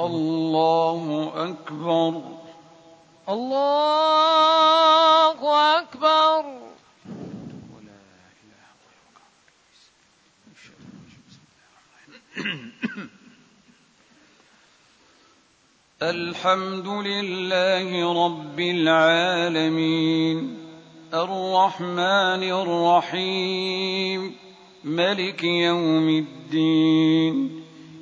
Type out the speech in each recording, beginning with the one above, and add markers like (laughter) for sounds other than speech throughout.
الله أكبر. الله أكبر. الحمد لله رب العالمين. الرحمن الرحيم. ملك يوم الدين.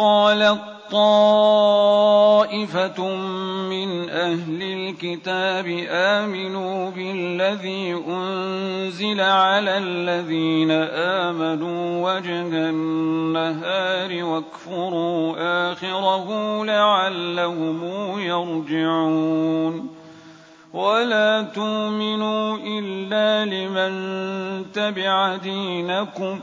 وقالت طائفة من أهل الكتاب آمنوا بالذي أنزل على الذين آمنوا وجه النهار واكفروا آخره لعلهم يرجعون. ولا تؤمنوا إلا لمن تبع دينكم ۖ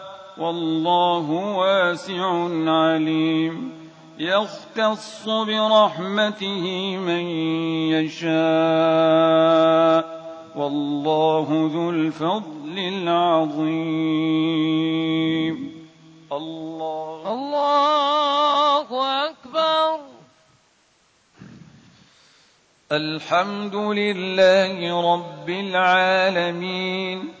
والله واسع عليم. يختص برحمته من يشاء. والله ذو الفضل العظيم. الله. الله أكبر. الحمد لله رب العالمين.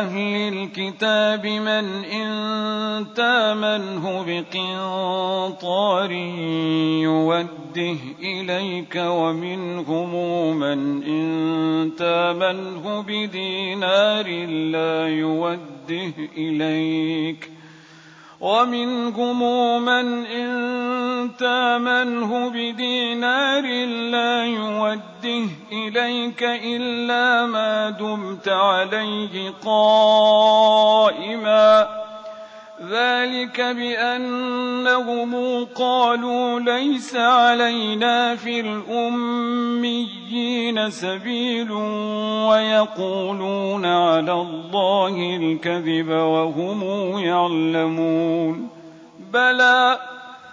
أهل الكتاب من إن تامنه بقنطار يوده إليك ومنهم من إن تامنه بدينار لا يوده إليك ومنهم من إن تامنه بدينار لا يوده إليك إلا ما دمت عليه قائما. ذلك بأنهم قالوا ليس علينا في الأميين سبيل ويقولون على الله الكذب وهم يعلمون. بلى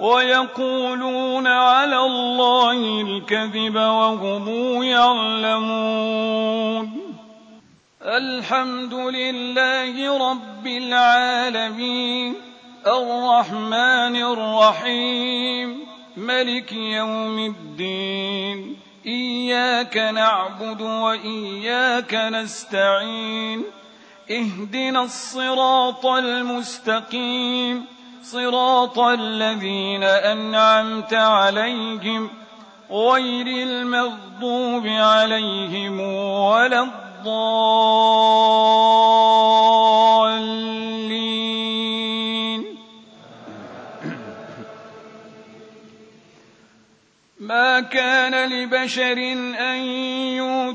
ويقولون على الله الكذب وهم يعلمون. الحمد لله رب العالمين. الرحمن الرحيم. ملك يوم الدين. إياك نعبد وإياك نستعين. اهدنا الصراط المستقيم. صراط الذين أنعمت عليهم غير المغضوب عليهم ولا الضالين. ما كان لبشر أن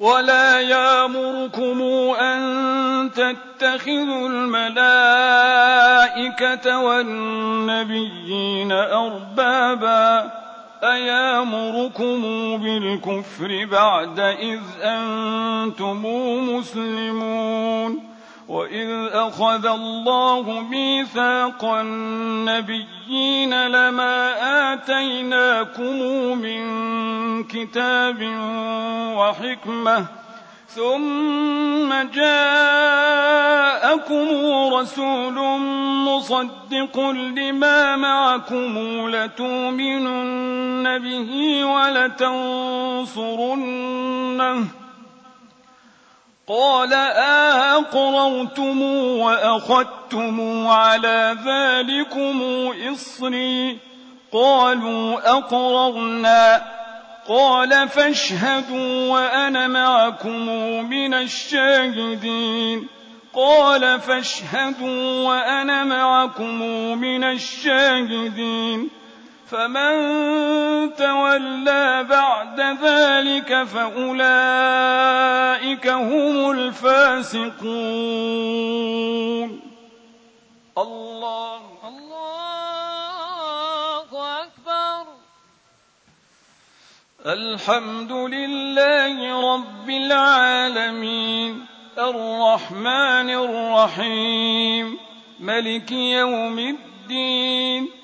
ولا يامركم أن تتخذوا الملائكة والنبيين أربابا أيامركم بالكفر بعد إذ أنتم مسلمون وإذ أخذ الله ميثاق النبيين لما آتيناكم من كتاب وحكمة ثم جاءكم رسول مصدق لما معكم لتؤمنن به ولتنصرنه قال أقررتم وأخذتم على ذلكم إصري. قالوا أقررنا. قال فاشهدوا وأنا معكم من الشاهدين. قال فاشهدوا وأنا معكم من الشاهدين. فمن تولى بعد ذلك فأولئك هم الفاسقون. الله. الله أكبر. الحمد لله رب العالمين. الرحمن الرحيم. ملك يوم الدين.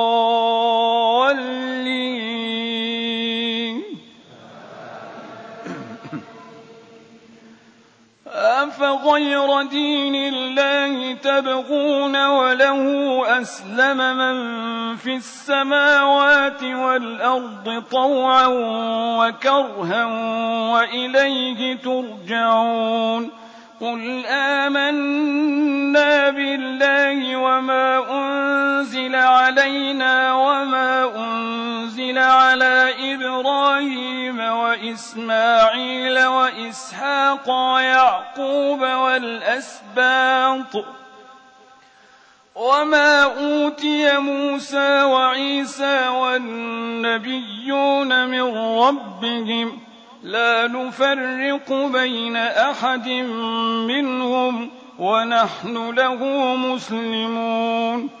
أفغير دين الله تبغون وله أسلم من في السماوات والأرض طوعا وكرها وإليه ترجعون قل آمنا بالله وما أنزل علينا وما أنزل على إبراهيم وإسماعيل وإسحاق ويعقوب والأسباط وما أوتي موسى وعيسى والنبيون من ربهم لا نفرق بين أحد منهم ونحن له مسلمون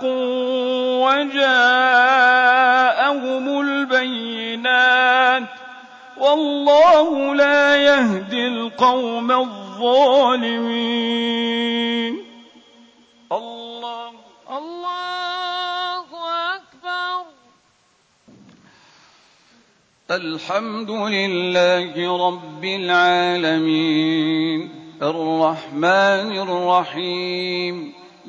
حَقٌّ وَجَاءَهُمُ الْبَيِّنَاتُ ۗ وَاللَّهُ لَا يَهْدِي الْقَوْمَ الظَّالِمِينَ. الله. الله أكبر. الحمد لله رب العالمين. الرحمن الرحيم.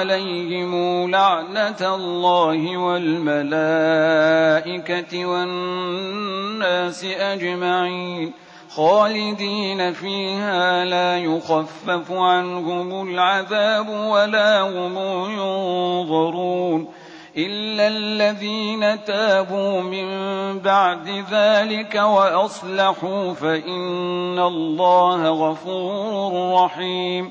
عليهم لعنة الله والملائكة والناس أجمعين خالدين فيها لا يخفف عنهم العذاب ولا هم ينظرون إلا الذين تابوا من بعد ذلك وأصلحوا فإن الله غفور رحيم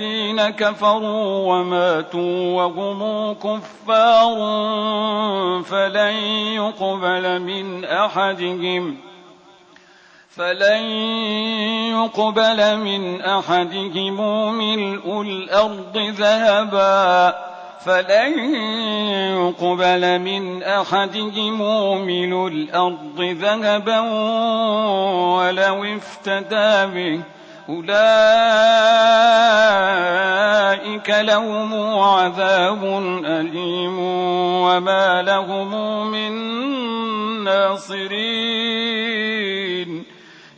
الذين كفروا وماتوا وهم كفار فلن يقبل من أحدهم فلن يقبل من أحدهم ملء الأرض ذهبا فلن يقبل من أحدهم ملء الأرض ذهبا ولو افتدى به أولئك لهم عذاب أليم وما لهم من ناصرين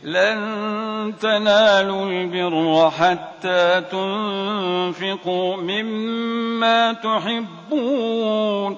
لن تنالوا البر حتى تنفقوا مما تحبون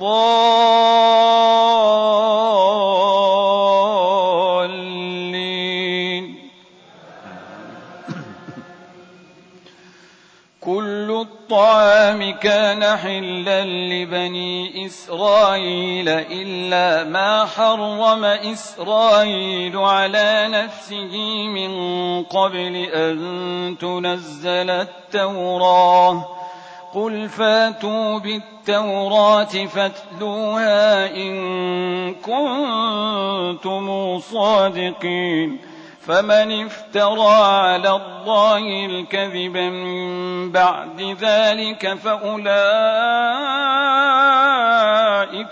(coughs) كل الطعام كان حلا لبني إسرائيل إلا ما حرم إسرائيل على نفسه من قبل أن تنزل التوراة. قل فاتوا بالتوراة فاتلوها إن كنتم صادقين فمن افترى على الله الكذب من بعد ذلك فأولئك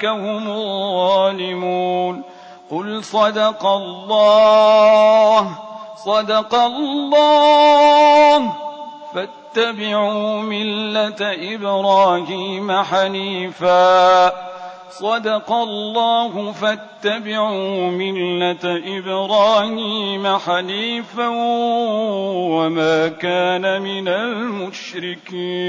هم الظالمون قل صدق الله صدق الله فاتبعوا ملة إبراهيم حنيفا. صدق الله فاتبعوا ملة إبراهيم حنيفا وما كان من المشركين.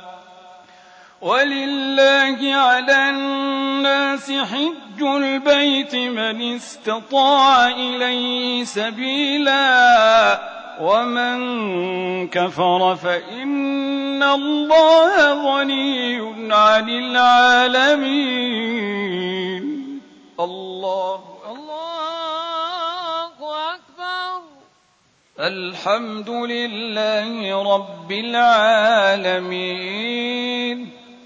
ولله على الناس حج البيت من استطاع إليه سبيلا ومن كفر فإن الله غني عن العالمين. الله الله أكبر. الحمد لله رب العالمين.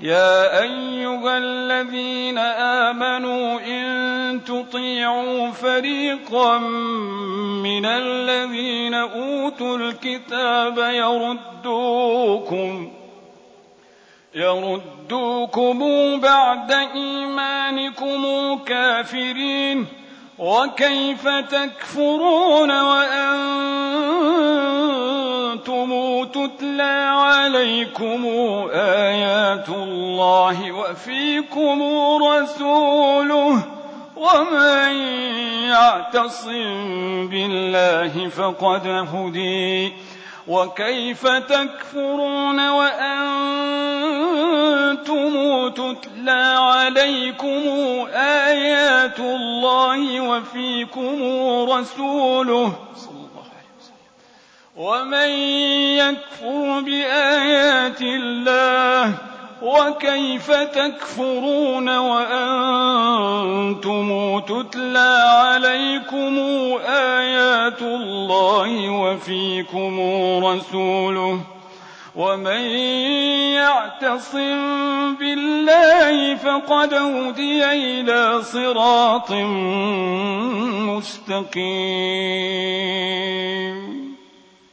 يا أيها الذين آمنوا إن تطيعوا فريقا من الذين أوتوا الكتاب يردوكم يردوكم بعد إيمانكم كافرين وكيف تكفرون وأنتم تتلى عليكم آيات الله وفيكم رسوله ومن يعتصم بالله فقد هدي وكيف تكفرون وأنتم تتلى عليكم آيات الله وفيكم رسوله ومن يكفر بآيات الله وكيف تكفرون وأنتم تتلى عليكم آيات الله وفيكم رسوله ومن يعتصم بالله فقد هدي إلى صراط مستقيم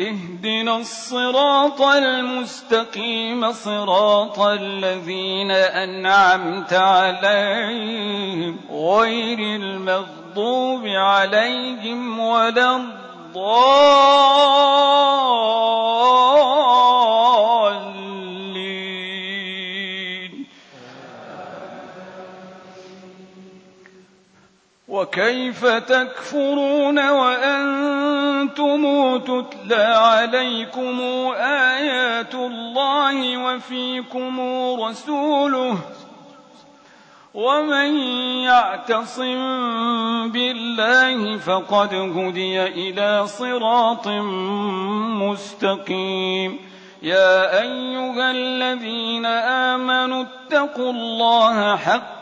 اهدنا الصراط المستقيم صراط الذين أنعمت عليهم غير المغضوب عليهم ولا الضالين. وكيف تكفرون وأنتم تتلى عليكم آيات الله وفيكم رسوله ومن يعتصم بالله فقد هدي إلى صراط مستقيم. يا أيها الذين آمنوا اتقوا الله حق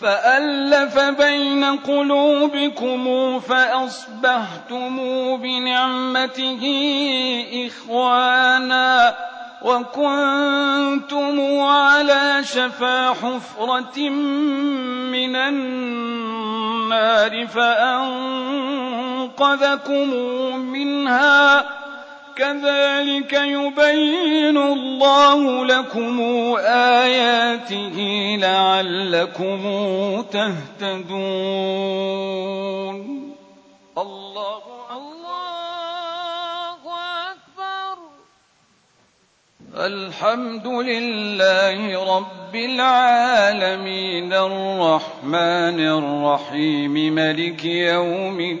فألف بين قلوبكم فأصبحتم بنعمته إخوانا وكنتم على شفا حفرة من النار فأنقذكم منها كذلك يبين الله لكم آياته لعلكم تهتدون. الله الله أكبر. الحمد لله رب العالمين. الرحمن الرحيم. ملك يوم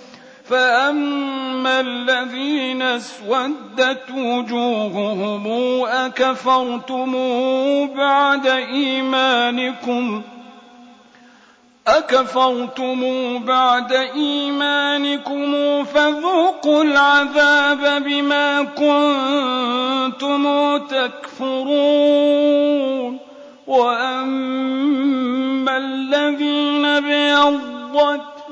فاما الذين اسودت وجوههم اكفرتم بعد ايمانكم أكفرتم بعد إيمانكم فذوقوا العذاب بما كنتم تكفرون وأما الذين بيضت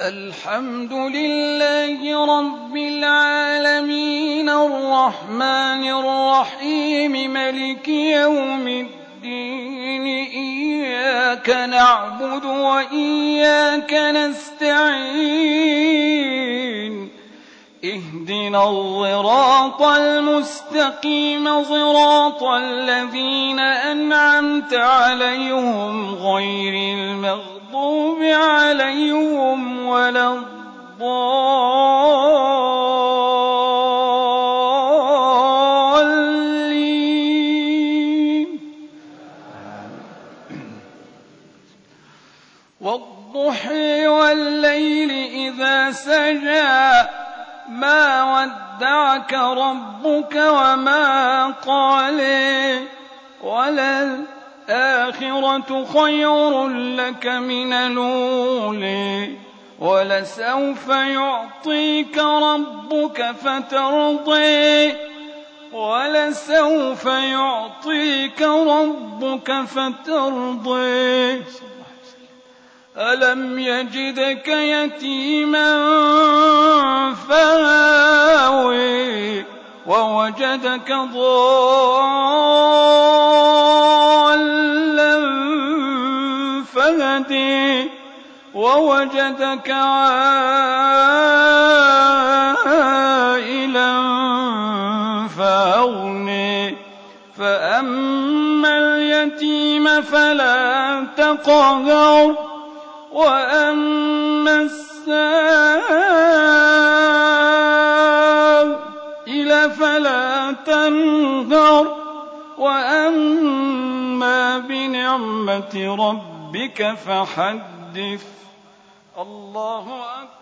الحمد لله رب العالمين الرحمن الرحيم ملك يوم الدين إياك نعبد وإياك نستعين. اهدنا الصراط المستقيم صراط الذين أنعمت عليهم غير المغضوب عليهم ولا الضالين. والضحى والليل إذا سجى ما ودعك ربك وما قال. وللآخرة خير لك من الأولى. ولسوف يعطيك ربك فترضي. ولسوف يعطيك ربك فترضي. ألم يجدك يتيما فآوي ووجدك ضالا فهدي. ووجدك عائلا فأغني. فأما اليتيم فلا تقهر وأما السائل فلا تنهر. وأما بنعمة ربك فحدث الله أكبر.